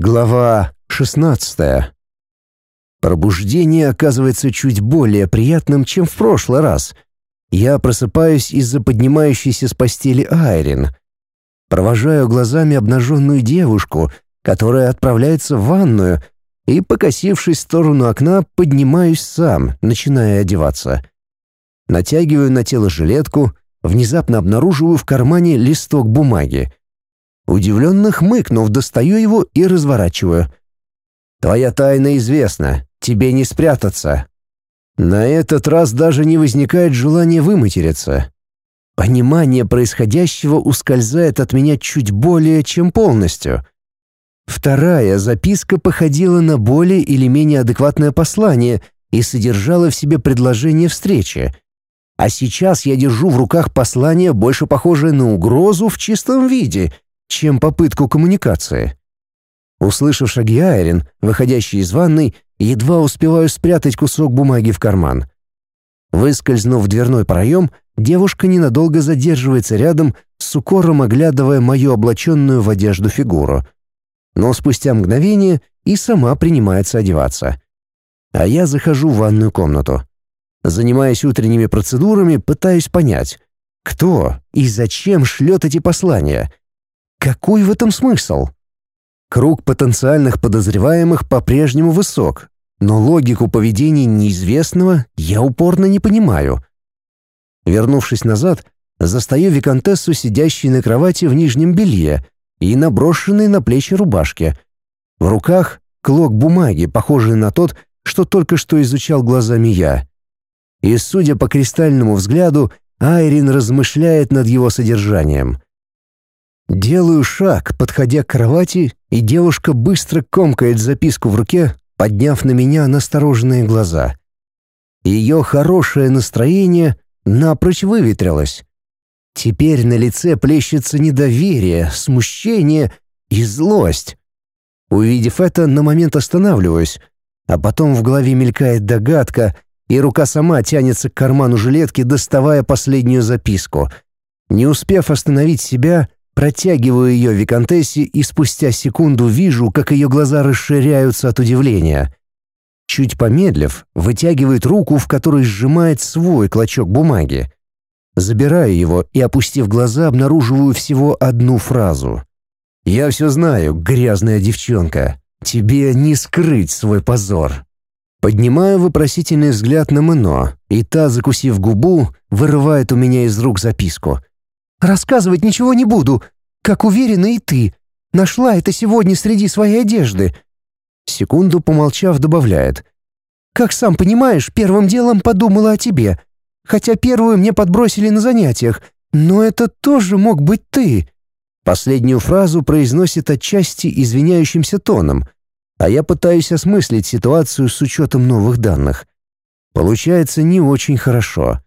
Глава 16. Пробуждение оказывается чуть более приятным, чем в прошлый раз. Я просыпаюсь из-за поднимающейся с постели Айрин. Провожаю глазами обнаженную девушку, которая отправляется в ванную, и, покосившись в сторону окна, поднимаюсь сам, начиная одеваться. Натягиваю на тело жилетку, внезапно обнаруживаю в кармане листок бумаги — Удивленно хмыкнув, достаю его и разворачиваю. «Твоя тайна известна, тебе не спрятаться». На этот раз даже не возникает желания выматериться. Понимание происходящего ускользает от меня чуть более чем полностью. Вторая записка походила на более или менее адекватное послание и содержала в себе предложение встречи. А сейчас я держу в руках послание, больше похожее на угрозу в чистом виде — чем попытку коммуникации. Услышав шаги Айрин, выходящий из ванной, едва успеваю спрятать кусок бумаги в карман. Выскользнув в дверной проем, девушка ненадолго задерживается рядом, с укором оглядывая мою облаченную в одежду фигуру. Но спустя мгновение и сама принимается одеваться. А я захожу в ванную комнату. Занимаясь утренними процедурами, пытаюсь понять, кто и зачем шлет эти послания — какой в этом смысл? Круг потенциальных подозреваемых по-прежнему высок, но логику поведения неизвестного я упорно не понимаю. Вернувшись назад, застаю виконтессу, сидящей на кровати в нижнем белье и наброшенной на плечи рубашке. В руках клок бумаги, похожий на тот, что только что изучал глазами я. И, судя по кристальному взгляду, Айрин размышляет над его содержанием. Делаю шаг, подходя к кровати, и девушка быстро комкает записку в руке, подняв на меня настороженные глаза. Ее хорошее настроение напрочь выветрилось. Теперь на лице плещется недоверие, смущение и злость. Увидев это, на момент останавливаюсь, а потом в голове мелькает догадка, и рука сама тянется к карману жилетки, доставая последнюю записку. Не успев остановить себя, Протягиваю ее виконтессе и спустя секунду вижу, как ее глаза расширяются от удивления. Чуть помедлив, вытягивает руку, в которой сжимает свой клочок бумаги. Забираю его и, опустив глаза, обнаруживаю всего одну фразу. «Я все знаю, грязная девчонка. Тебе не скрыть свой позор». Поднимаю вопросительный взгляд на Мэно, и та, закусив губу, вырывает у меня из рук записку. Рассказывать ничего не буду, как уверена и ты. Нашла это сегодня среди своей одежды». Секунду помолчав, добавляет. «Как сам понимаешь, первым делом подумала о тебе. Хотя первую мне подбросили на занятиях, но это тоже мог быть ты». Последнюю фразу произносит отчасти извиняющимся тоном, а я пытаюсь осмыслить ситуацию с учетом новых данных. Получается не очень хорошо.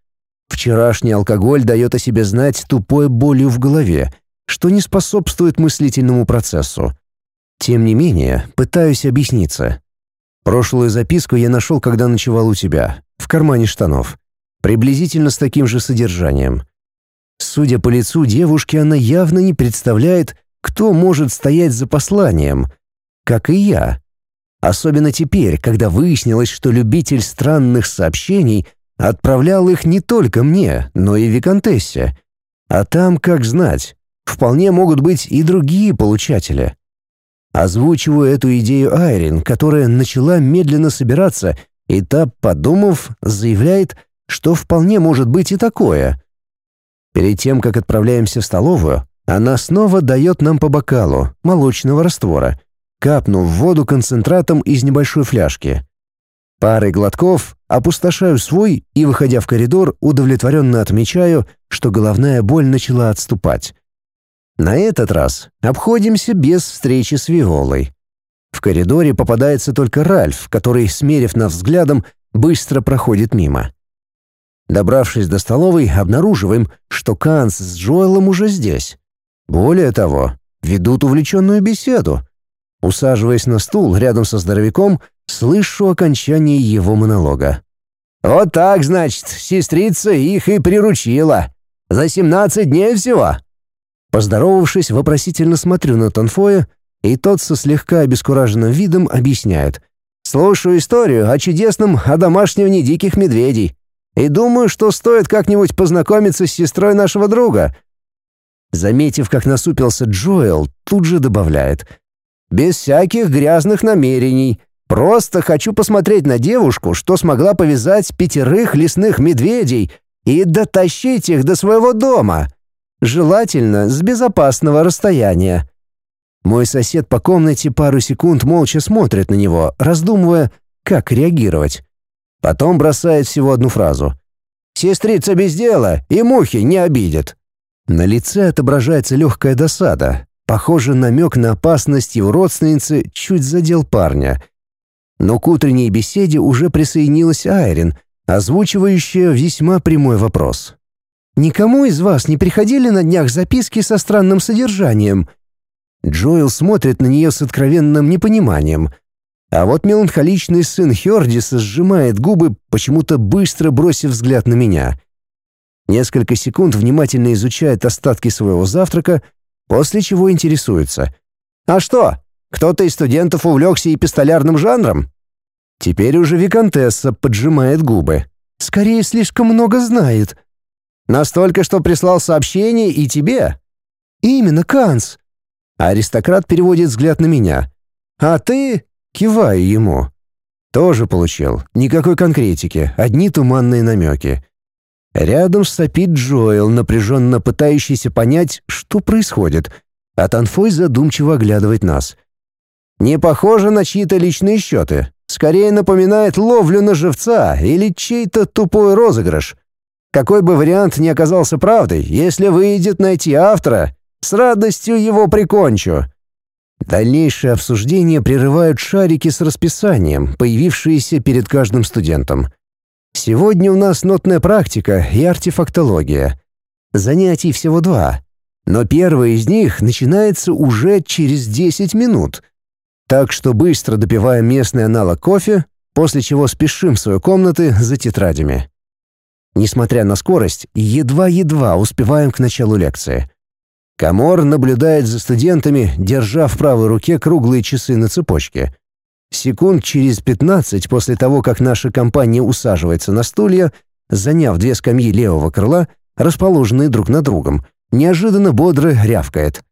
Вчерашний алкоголь дает о себе знать тупой болью в голове, что не способствует мыслительному процессу. Тем не менее, пытаюсь объясниться. Прошлую записку я нашел, когда ночевал у тебя, в кармане штанов, приблизительно с таким же содержанием. Судя по лицу девушки, она явно не представляет, кто может стоять за посланием, как и я. Особенно теперь, когда выяснилось, что любитель странных сообщений — Отправлял их не только мне, но и Викантессе. А там, как знать, вполне могут быть и другие получатели. Озвучиваю эту идею Айрин, которая начала медленно собираться, и та, подумав, заявляет, что вполне может быть и такое. Перед тем, как отправляемся в столовую, она снова дает нам по бокалу молочного раствора, капнув воду концентратом из небольшой фляжки. Парой глотков опустошаю свой и, выходя в коридор, удовлетворенно отмечаю, что головная боль начала отступать. На этот раз обходимся без встречи с Виолой. В коридоре попадается только Ральф, который, смерив нас взглядом, быстро проходит мимо. Добравшись до столовой, обнаруживаем, что Канс с Джоэлом уже здесь. Более того, ведут увлеченную беседу. Усаживаясь на стул рядом со здоровяком, слышу окончание его монолога. «Вот так, значит, сестрица их и приручила. За семнадцать дней всего». Поздоровавшись, вопросительно смотрю на Танфоя, и тот со слегка обескураженным видом объясняет. «Слушаю историю о чудесном одомашнивании диких медведей и думаю, что стоит как-нибудь познакомиться с сестрой нашего друга». Заметив, как насупился Джоэл, тут же добавляет. «Без всяких грязных намерений. Просто хочу посмотреть на девушку, что смогла повязать пятерых лесных медведей и дотащить их до своего дома. Желательно с безопасного расстояния». Мой сосед по комнате пару секунд молча смотрит на него, раздумывая, как реагировать. Потом бросает всего одну фразу. «Сестрица без дела и мухи не обидит». На лице отображается легкая досада. Похоже, намек на опасность его родственницы чуть задел парня. Но к утренней беседе уже присоединилась Айрин, озвучивающая весьма прямой вопрос. «Никому из вас не приходили на днях записки со странным содержанием?» Джоэл смотрит на нее с откровенным непониманием. А вот меланхоличный сын Хердиса сжимает губы, почему-то быстро бросив взгляд на меня. Несколько секунд внимательно изучает остатки своего завтрака, после чего интересуется. «А что, кто-то из студентов увлекся и пистолярным жанром?» Теперь уже Викантесса поджимает губы. «Скорее, слишком много знает». «Настолько, что прислал сообщение и тебе?» «Именно, Канц. Аристократ переводит взгляд на меня. «А ты?» — киваю ему. Тоже получил. Никакой конкретики, одни туманные намеки. Рядом сопит Джоэл, напряженно пытающийся понять, что происходит, а Танфой задумчиво оглядывает нас. «Не похоже на чьи-то личные счеты. Скорее напоминает ловлю на живца или чей-то тупой розыгрыш. Какой бы вариант ни оказался правдой, если выйдет найти автора, с радостью его прикончу». Дальнейшее обсуждение прерывают шарики с расписанием, появившиеся перед каждым студентом. Сегодня у нас нотная практика и артефактология. Занятий всего два, но первое из них начинается уже через 10 минут. Так что быстро допиваем местный аналог кофе, после чего спешим в свои комнаты за тетрадями. Несмотря на скорость, едва-едва успеваем к началу лекции. Камор наблюдает за студентами, держа в правой руке круглые часы на цепочке. Секунд через 15 после того, как наша компания усаживается на стулья, заняв две скамьи левого крыла, расположенные друг над другом, неожиданно бодро рявкает.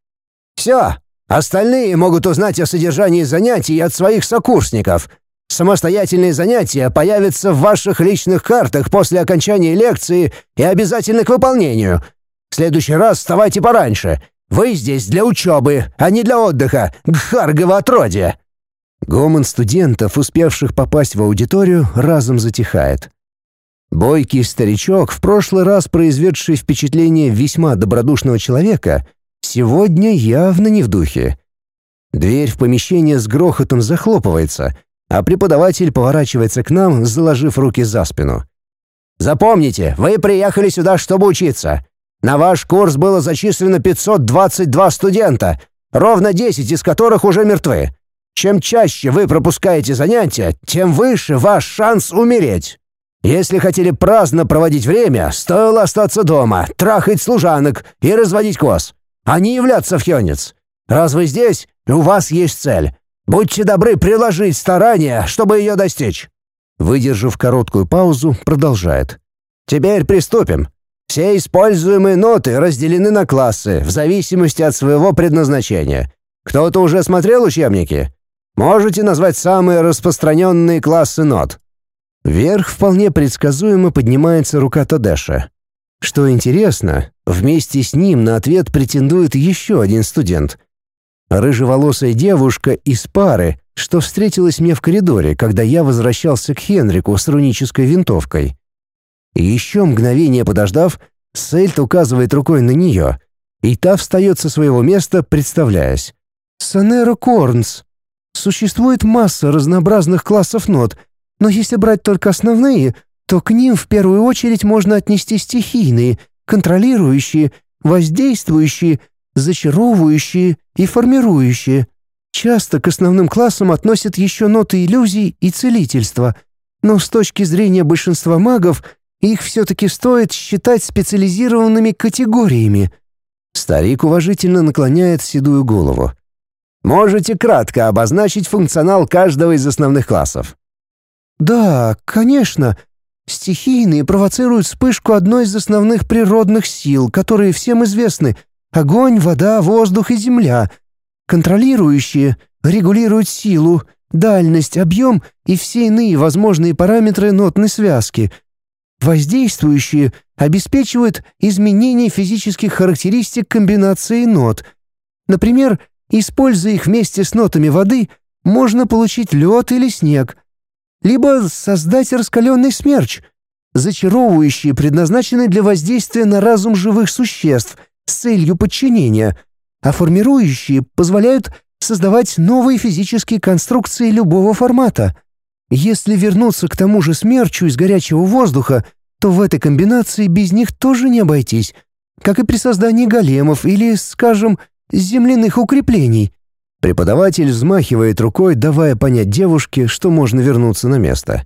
«Все! Остальные могут узнать о содержании занятий от своих сокурсников. Самостоятельные занятия появятся в ваших личных картах после окончания лекции и обязательны к выполнению — в следующий раз вставайте пораньше. Вы здесь для учебы, а не для отдыха. Гхаргово отродье!» Гомон студентов, успевших попасть в аудиторию, разом затихает. Бойкий старичок, в прошлый раз произведший впечатление весьма добродушного человека, сегодня явно не в духе. Дверь в помещение с грохотом захлопывается, а преподаватель поворачивается к нам, заложив руки за спину. «Запомните, вы приехали сюда, чтобы учиться. На ваш курс было зачислено 522 студента, ровно 10 из которых уже мертвы. Чем чаще вы пропускаете занятия, тем выше ваш шанс умереть. Если хотели праздно проводить время, стоило остаться дома, трахать служанок и разводить коз, а не являться в Хёнец. Раз здесь, у вас есть цель. Будьте добры приложить старания, чтобы ее достичь». Выдержав короткую паузу, продолжает. «Теперь приступим. Все используемые ноты разделены на классы в зависимости от своего предназначения. Кто-то уже смотрел учебники? Можете назвать самые распространенные классы нот? Вверх вполне предсказуемо поднимается рука Тадеша. Что интересно, вместе с ним на ответ претендует еще один студент. Рыжеволосая девушка из пары, что встретилась мне в коридоре, когда я возвращался к Хенрику с рунической винтовкой. Еще мгновение подождав, Сельт указывает рукой на нее, и та встает со своего места, представляясь. «Сонеро Корнс. Существует масса разнообразных классов нот, но если брать только основные, то к ним в первую очередь можно отнести стихийные, контролирующие, воздействующие, зачаровывающие и формирующие. Часто к основным классам относят еще ноты иллюзий и целительства, но с точки зрения большинства магов — их все-таки стоит считать специализированными категориями. Старик уважительно наклоняет седую голову. Можете кратко обозначить функционал каждого из основных классов. Да, конечно. Стихийные провоцируют вспышку одной из основных природных сил, которые всем известны — огонь, вода, воздух и земля. Контролирующие регулируют силу, дальность, объем и все иные возможные параметры нотной связки. Воздействующие обеспечивают изменение физических характеристик комбинации нот. Например, используя их вместе с нотами воды, можно получить лед или снег — либо создать раскаленный смерч. Зачаровывающие предназначены для воздействия на разум живых существ с целью подчинения, а формирующие позволяют создавать новые физические конструкции любого формата. Если вернуться к тому же смерчу из горячего воздуха, то в этой комбинации без них тоже не обойтись, как и при создании големов или, скажем, земляных укреплений. Преподаватель взмахивает рукой, давая понять девушке, что можно вернуться на место.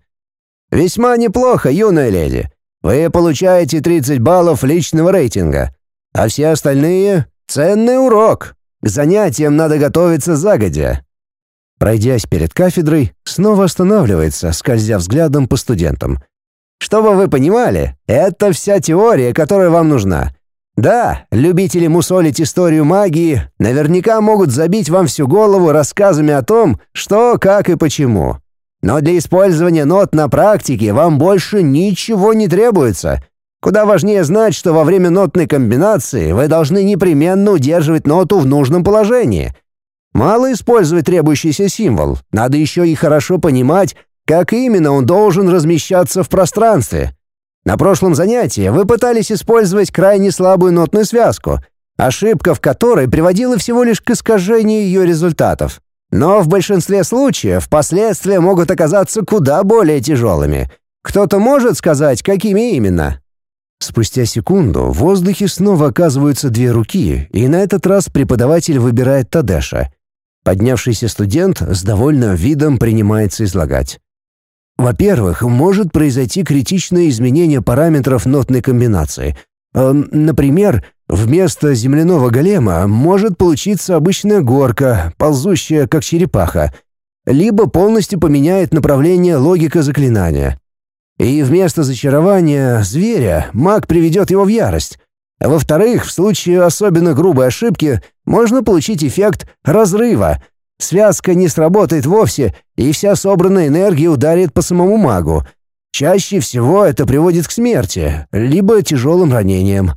«Весьма неплохо, юная леди. Вы получаете 30 баллов личного рейтинга, а все остальные — ценный урок. К занятиям надо готовиться загодя». Пройдясь перед кафедрой, снова останавливается, скользя взглядом по студентам. «Чтобы вы понимали, это вся теория, которая вам нужна. Да, любители мусолить историю магии наверняка могут забить вам всю голову рассказами о том, что, как и почему. Но для использования нот на практике вам больше ничего не требуется. Куда важнее знать, что во время нотной комбинации вы должны непременно удерживать ноту в нужном положении. Мало использовать требующийся символ, надо еще и хорошо понимать, как именно он должен размещаться в пространстве. На прошлом занятии вы пытались использовать крайне слабую нотную связку, ошибка в которой приводила всего лишь к искажению ее результатов. Но в большинстве случаев последствия могут оказаться куда более тяжелыми. Кто-то может сказать, какими именно? Спустя секунду в воздухе снова оказываются две руки, и на этот раз преподаватель выбирает Тадеша. Поднявшийся студент с довольным видом принимается излагать. Во-первых, может произойти критичное изменение параметров нотной комбинации. Эм, например, вместо земляного голема может получиться обычная горка, ползущая как черепаха, либо полностью поменяет направление логика заклинания. И вместо зачарования зверя маг приведет его в ярость. во-вторых, в случае особенно грубой ошибки можно получить эффект разрыва — Связка не сработает вовсе, и вся собранная энергия ударит по самому магу. Чаще всего это приводит к смерти, либо тяжелым ранениям.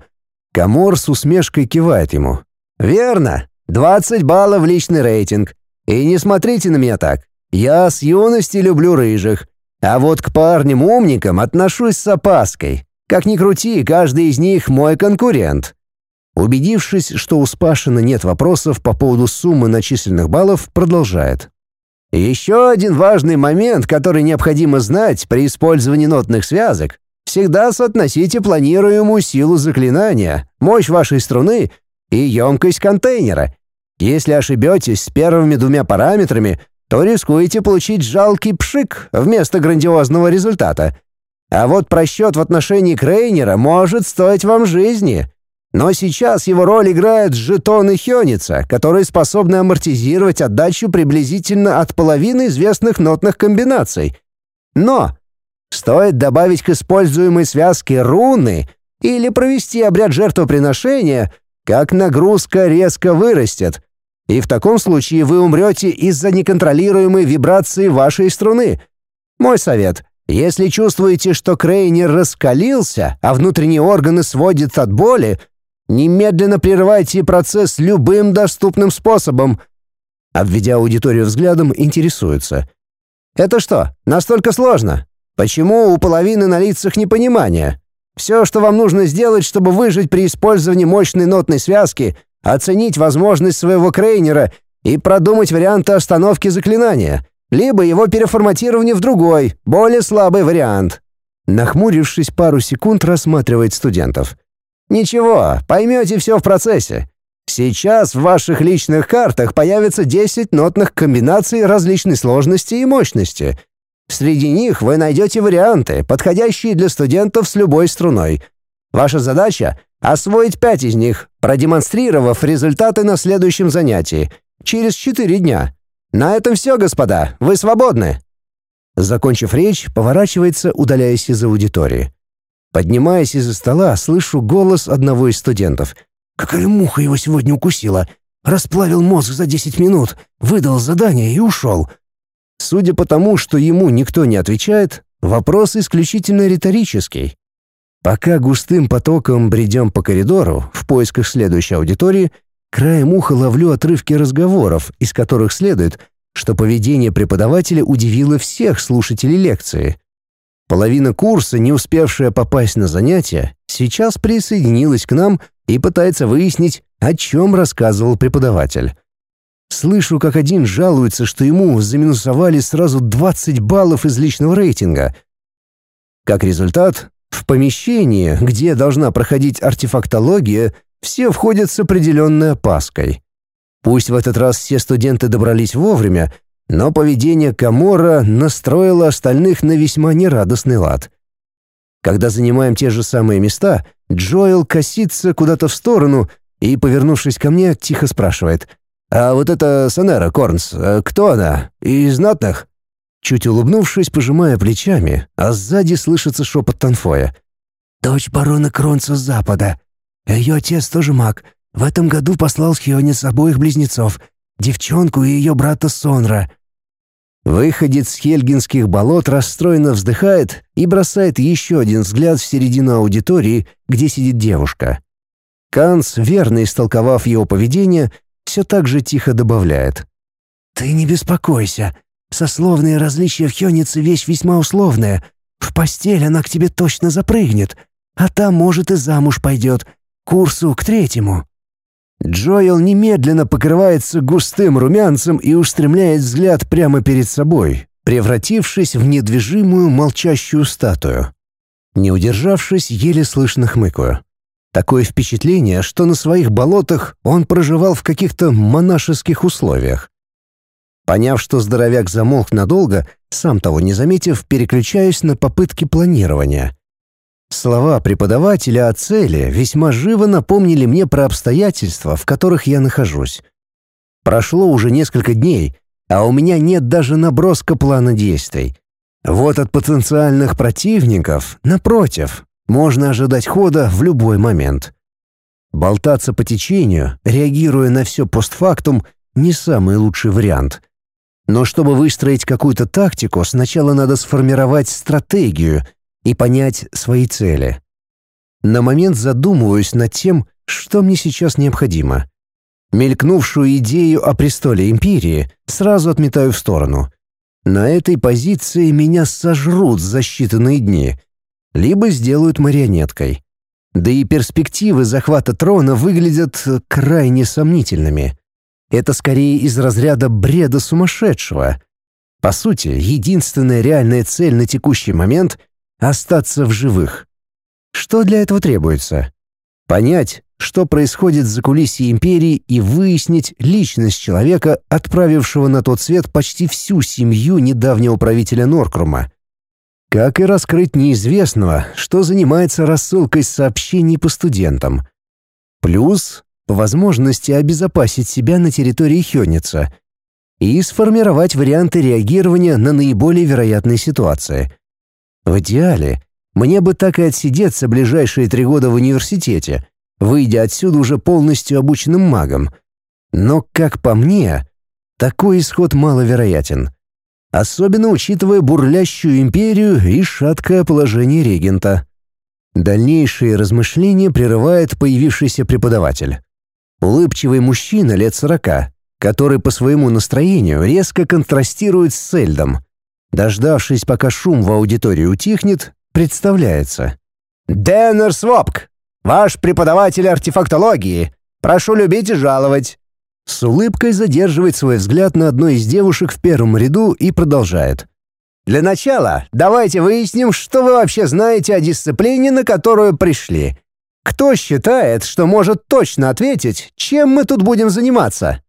Камор с усмешкой кивает ему. «Верно. 20 баллов личный рейтинг. И не смотрите на меня так. Я с юности люблю рыжих. А вот к парням-умникам отношусь с опаской. Как ни крути, каждый из них мой конкурент. Убедившись, что у Спашина нет вопросов по поводу суммы начисленных баллов, продолжает. Еще один важный момент, который необходимо знать при использовании нотных связок. Всегда соотносите планируемую силу заклинания, мощь вашей струны и емкость контейнера. Если ошибетесь с первыми двумя параметрами, то рискуете получить жалкий пшик вместо грандиозного результата. А вот просчет в отношении Крейнера может стоить вам жизни. Но сейчас его роль играют жетоны Хёница, которые способны амортизировать отдачу приблизительно от половины известных нотных комбинаций. Но стоит добавить к используемой связке руны или провести обряд жертвоприношения, как нагрузка резко вырастет. И в таком случае вы умрете из-за неконтролируемой вибрации вашей струны. Мой совет — если чувствуете, что Крейнер раскалился, а внутренние органы сводят от боли, Немедленно прервайте процесс любым доступным способом. Обведя аудиторию взглядом, интересуется. Это что, настолько сложно? Почему у половины на лицах непонимание? Все, что вам нужно сделать, чтобы выжить при использовании мощной нотной связки, оценить возможность своего крейнера и продумать варианты остановки заклинания, либо его переформатирование в другой, более слабый вариант. Нахмурившись пару секунд, рассматривает студентов. Ничего, поймете все в процессе. Сейчас в ваших личных картах появится 10 нотных комбинаций различной сложности и мощности. Среди них вы найдете варианты, подходящие для студентов с любой струной. Ваша задача — освоить 5 из них, продемонстрировав результаты на следующем занятии, Через четыре дня. На этом все, господа. Вы свободны». Закончив речь, поворачивается, удаляясь из аудитории. Поднимаясь из-за стола, слышу голос одного из студентов. «Какая муха его сегодня укусила! Расплавил мозг за десять минут, выдал задание и ушел». Судя по тому, что ему никто не отвечает, вопрос исключительно риторический. Пока густым потоком бредем по коридору в поисках следующей аудитории, краем уха ловлю отрывки разговоров, из которых следует, что поведение преподавателя удивило всех слушателей лекции. Половина курса, не успевшая попасть на занятия, сейчас присоединилась к нам и пытается выяснить, о чем рассказывал преподаватель. Слышу, как один жалуется, что ему заминусовали сразу 20 баллов из личного рейтинга. Как результат, в помещение, где должна проходить артефактология, все входят с определенной опаской. Пусть в этот раз все студенты добрались вовремя, но поведение Камора настроило остальных на весьма нерадостный лад. Когда занимаем те же самые места, Джоэл косится куда-то в сторону и, повернувшись ко мне, тихо спрашивает. «А вот эта Сонера Корнс, э, кто она? Из знатных?» Чуть улыбнувшись, пожимая плечами, а сзади слышится шепот Танфоя. «Дочь барона Кронца с запада. Ее отец тоже маг. В этом году послал с Хионис обоих близнецов, девчонку и ее брата Сонра». Выходец с Хельгинских болот расстроенно вздыхает и бросает еще один взгляд в середину аудитории, где сидит девушка. Канц, верно истолковав его поведение, все так же тихо добавляет. «Ты не беспокойся. Сословные различия в Хёнице вещь весьма условная. В постель она к тебе точно запрыгнет, а там, может, и замуж пойдет. Курсу к третьему». Джоэл немедленно покрывается густым румянцем и устремляет взгляд прямо перед собой, превратившись в недвижимую молчащую статую. Не удержавшись, еле слышно хмыкаю. Такое впечатление, что на своих болотах он проживал в каких-то монашеских условиях. Поняв, что здоровяк замолк надолго, сам того не заметив, переключаюсь на попытки планирования. Слова преподавателя о цели весьма живо напомнили мне про обстоятельства, в которых я нахожусь. Прошло уже несколько дней, а у меня нет даже наброска плана действий. Вот от потенциальных противников, напротив, можно ожидать хода в любой момент. Болтаться по течению, реагируя на все постфактум, не самый лучший вариант. Но чтобы выстроить какую-то тактику, сначала надо сформировать стратегию и понять свои цели. На момент задумываюсь над тем, что мне сейчас необходимо. Мелькнувшую идею о престоле империи сразу отметаю в сторону. На этой позиции меня сожрут за считанные дни, либо сделают марионеткой. Да и перспективы захвата трона выглядят крайне сомнительными. Это скорее из разряда бреда сумасшедшего. По сути, единственная реальная цель на текущий момент — остаться в живых. Что для этого требуется? Понять, что происходит за кулисье империи и выяснить личность человека, отправившего на тот свет почти всю семью недавнего правителя Норкрума. Как и раскрыть неизвестного, что занимается рассылкой сообщений по студентам. Плюс по возможности обезопасить себя на территории Хёница и сформировать варианты реагирования на наиболее вероятные ситуации. В идеале, мне бы так и отсидеться ближайшие три года в университете, выйдя отсюда уже полностью обученным магом. Но, как по мне, такой исход маловероятен. Особенно учитывая бурлящую империю и шаткое положение регента. Дальнейшие размышления прерывает появившийся преподаватель. Улыбчивый мужчина лет сорока, который по своему настроению резко контрастирует с Сельдом. Дождавшись, пока шум в аудитории утихнет, представляется. «Деннер Свопк, ваш преподаватель артефактологии. Прошу любить и жаловать». С улыбкой задерживает свой взгляд на одной из девушек в первом ряду и продолжает. «Для начала давайте выясним, что вы вообще знаете о дисциплине, на которую пришли. Кто считает, что может точно ответить, чем мы тут будем заниматься?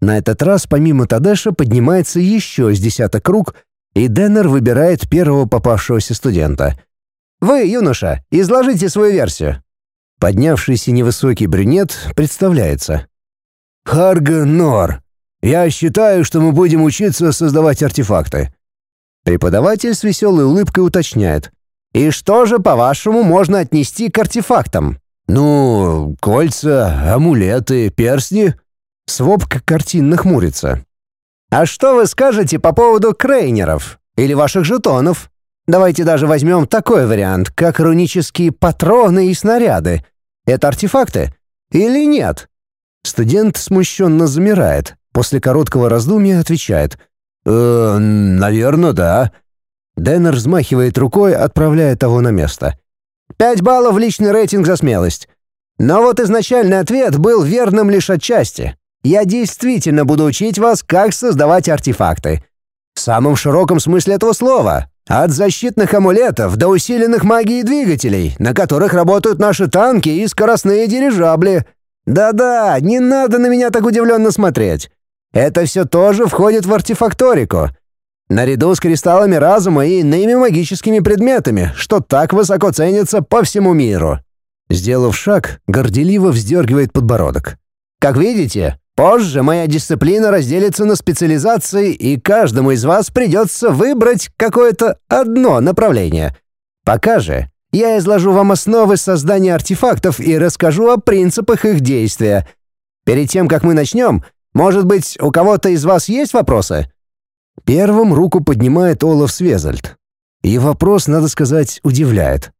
На этот раз помимо Тадеша поднимается еще с десяток круг, и Деннер выбирает первого попавшегося студента. «Вы, юноша, изложите свою версию». Поднявшийся невысокий брюнет представляется. «Харга Нор, Я считаю, что мы будем учиться создавать артефакты». Преподаватель с веселой улыбкой уточняет. «И что же, по-вашему, можно отнести к артефактам?» «Ну, кольца, амулеты, перстни». Свопка картинно хмурится. «А что вы скажете по поводу крейнеров? Или ваших жетонов? Давайте даже возьмем такой вариант, как рунические патроны и снаряды. Это артефакты? Или нет?» Студент смущенно замирает. После короткого раздумья отвечает. «Э, наверное, да». Деннер взмахивает рукой, отправляя того на место. «Пять баллов личный рейтинг за смелость. Но вот изначальный ответ был верным лишь отчасти. Я действительно буду учить вас, как создавать артефакты. В самом широком смысле этого слова. От защитных амулетов до усиленных магией двигателей, на которых работают наши танки и скоростные дирижабли. Да-да, не надо на меня так удивленно смотреть. Это все тоже входит в артефакторику. Наряду с кристаллами разума и иными магическими предметами, что так высоко ценятся по всему миру. Сделав шаг, горделиво вздергивает подбородок. Как видите, позже моя дисциплина разделится на специализации, и каждому из вас придется выбрать какое-то одно направление. Пока же я изложу вам основы создания артефактов и расскажу о принципах их действия. Перед тем, как мы начнем, может быть, у кого-то из вас есть вопросы?» Первым руку поднимает Олаф Свезальд. И вопрос, надо сказать, удивляет.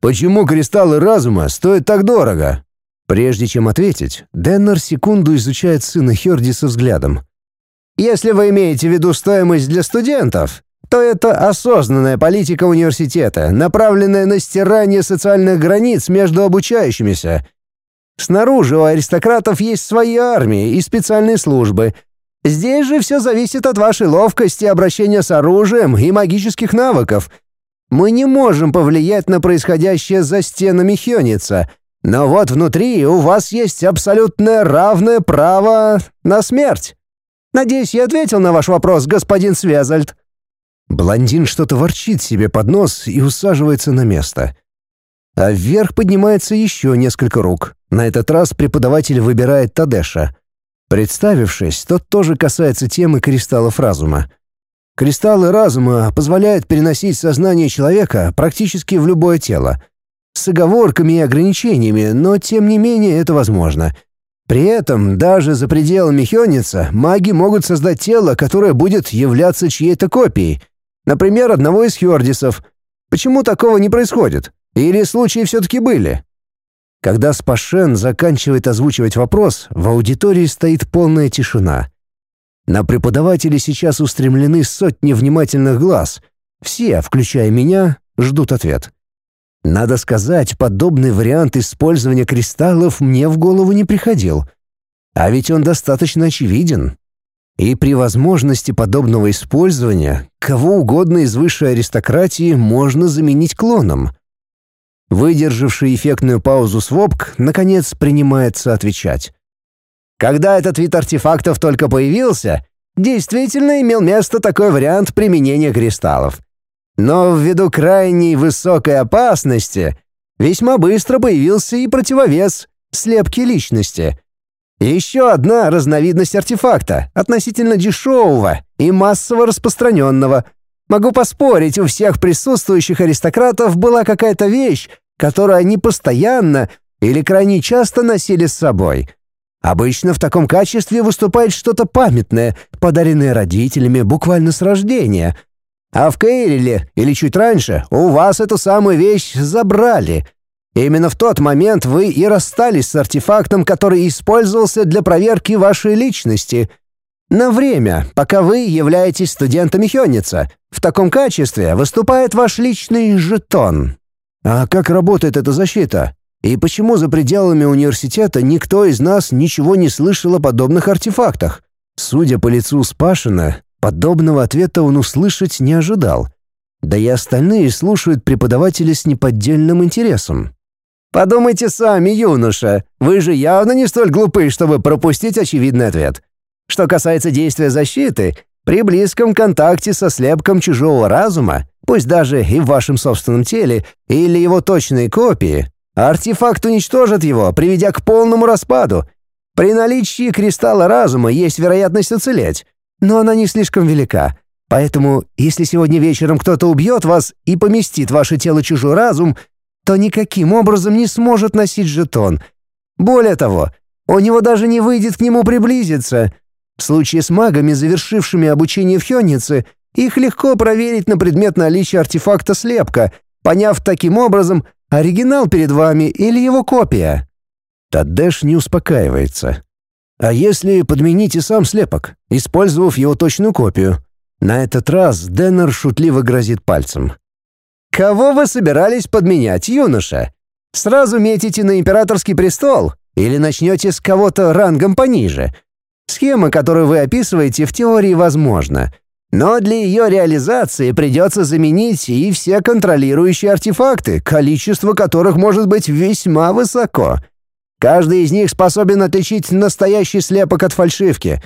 «Почему кристаллы разума стоят так дорого?» Прежде чем ответить, Деннер секунду изучает сына Хердиса взглядом. «Если вы имеете в виду стоимость для студентов, то это осознанная политика университета, направленная на стирание социальных границ между обучающимися – Снаружи у аристократов есть свои армии и специальные службы. Здесь же все зависит от вашей ловкости, обращения с оружием и магических навыков. Мы не можем повлиять на происходящее за стенами Хёница, но вот внутри у вас есть абсолютно равное право на смерть. Надеюсь, я ответил на ваш вопрос, господин Связальд». Блондин что-то ворчит себе под нос и усаживается на место. А вверх поднимается еще несколько рук. На этот раз преподаватель выбирает Тадеша. Представившись, тот тоже касается темы кристаллов разума. Кристаллы разума позволяют переносить сознание человека практически в любое тело. С оговорками и ограничениями, но тем не менее это возможно. При этом даже за пределами Хёница маги могут создать тело, которое будет являться чьей-то копией. Например, одного из Хёрдисов. Почему такого не происходит? Или случаи все-таки были? Когда Спашен заканчивает озвучивать вопрос, в аудитории стоит полная тишина. На преподавателя сейчас устремлены сотни внимательных глаз. Все, включая меня, ждут ответ. Надо сказать, подобный вариант использования кристаллов мне в голову не приходил. А ведь он достаточно очевиден. И при возможности подобного использования кого угодно из высшей аристократии можно заменить клоном. Выдержавший эффектную паузу Свобк, наконец принимается отвечать. Когда этот вид артефактов только появился, действительно имел место такой вариант применения кристаллов. Но ввиду крайней высокой опасности весьма быстро появился и противовес — слепки личности. Еще одна разновидность артефакта, относительно дешевого и массово распространенного — Могу поспорить, у всех присутствующих аристократов была какая-то вещь, которую они постоянно или крайне часто носили с собой. Обычно в таком качестве выступает что-то памятное, подаренное родителями буквально с рождения. А в Кейриле или чуть раньше у вас эту самую вещь забрали. Именно в тот момент вы и расстались с артефактом, который использовался для проверки вашей личности — на время, пока вы являетесь студентом Хённица. В таком качестве выступает ваш личный жетон. А как работает эта защита? И почему за пределами университета никто из нас ничего не слышал о подобных артефактах? Судя по лицу Спашина, подобного ответа он услышать не ожидал. Да и остальные слушают преподавателя с неподдельным интересом. «Подумайте сами, юноша, вы же явно не столь глупы, чтобы пропустить очевидный ответ. Что касается действия защиты, при близком контакте со слепком чужого разума, пусть даже и в вашем собственном теле, или его точной копии, артефакт уничтожит его, приведя к полному распаду. При наличии кристалла разума есть вероятность уцелеть, но она не слишком велика. Поэтому, если сегодня вечером кто-то убьет вас и поместит ваше тело чужой разум, то никаким образом не сможет носить жетон. Более того, у него даже не выйдет к нему приблизиться. В случае с магами, завершившими обучение в Хённице, их легко проверить на предмет наличия артефакта слепка, поняв таким образом, оригинал перед вами или его копия. Таддеш не успокаивается. А если подмените сам слепок, использовав его точную копию? На этот раз Деннер шутливо грозит пальцем. «Кого вы собирались подменять, юноша? Сразу метите на императорский престол или начнете с кого-то рангом пониже? Схема, которую вы описываете, в теории возможна, но для ее реализации придется заменить и все контролирующие артефакты, количество которых может быть весьма высоко». Каждый из них способен отличить настоящий слепок от фальшивки.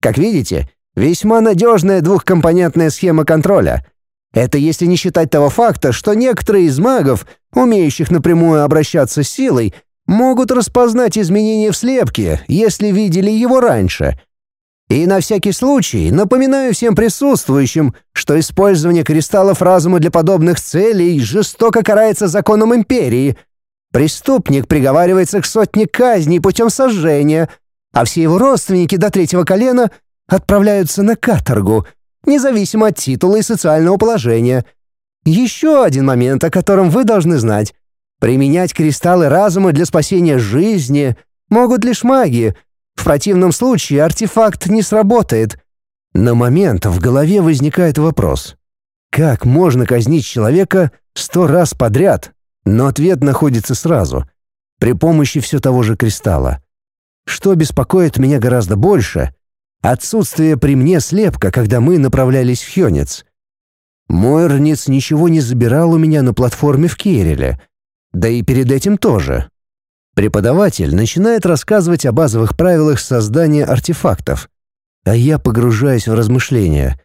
Как видите, весьма надежная двухкомпонентная схема контроля. Это если не считать того факта, что некоторые из магов, умеющих напрямую обращаться с силой, могут распознать изменения в слепке, если видели его раньше. И на всякий случай напоминаю всем присутствующим, что использование кристаллов разума для подобных целей жестоко карается законом Империи — Преступник приговаривается к сотне казней путем сожжения, а все его родственники до третьего колена отправляются на каторгу, независимо от титула и социального положения. Еще один момент, о котором вы должны знать. Применять кристаллы разума для спасения жизни могут лишь маги. В противном случае артефакт не сработает. На момент в голове возникает вопрос. Как можно казнить человека сто раз подряд, но ответ находится сразу, при помощи все того же кристалла. Что беспокоит меня гораздо больше — отсутствие при мне слепка, когда мы направлялись в Хёнец. Мойрниц ничего не забирал у меня на платформе в Кереле, да и перед этим тоже. Преподаватель начинает рассказывать о базовых правилах создания артефактов, а я погружаюсь в размышления.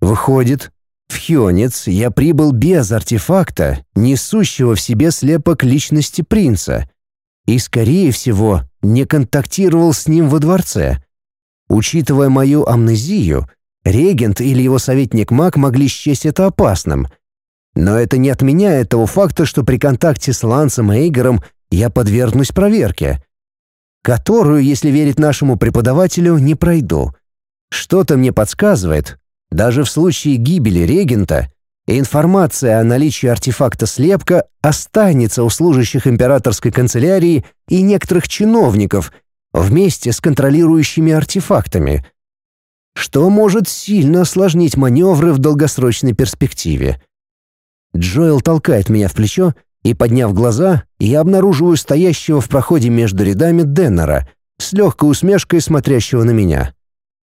Выходит, в Хионец я прибыл без артефакта, несущего в себе слепок личности принца, и, скорее всего, не контактировал с ним во дворце. Учитывая мою амнезию, регент или его советник-маг могли счесть это опасным. Но это не отменяет того факта, что при контакте с Лансом Эйгором я подвергнусь проверке, которую, если верить нашему преподавателю, не пройду. Что-то мне подсказывает, даже в случае гибели регента информация о наличии артефакта слепка останется у служащих императорской канцелярии и некоторых чиновников вместе с контролирующими артефактами, что может сильно осложнить маневры в долгосрочной перспективе. Джоэл толкает меня в плечо, и, подняв глаза, я обнаруживаю стоящего в проходе между рядами Деннера с легкой усмешкой смотрящего на меня.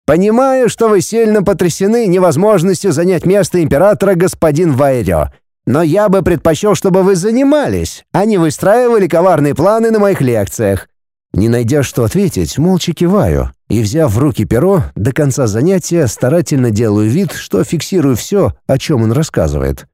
Понимаю, что вы сильно потрясены невозможностью занять место императора господин Вайрё, но я бы предпочел, чтобы вы занимались, а не выстраивали коварные планы на моих лекциях». Не найдя что ответить, молча киваю и, взяв в руки перо, до конца занятия старательно делаю вид, что фиксирую все, о чем он рассказывает.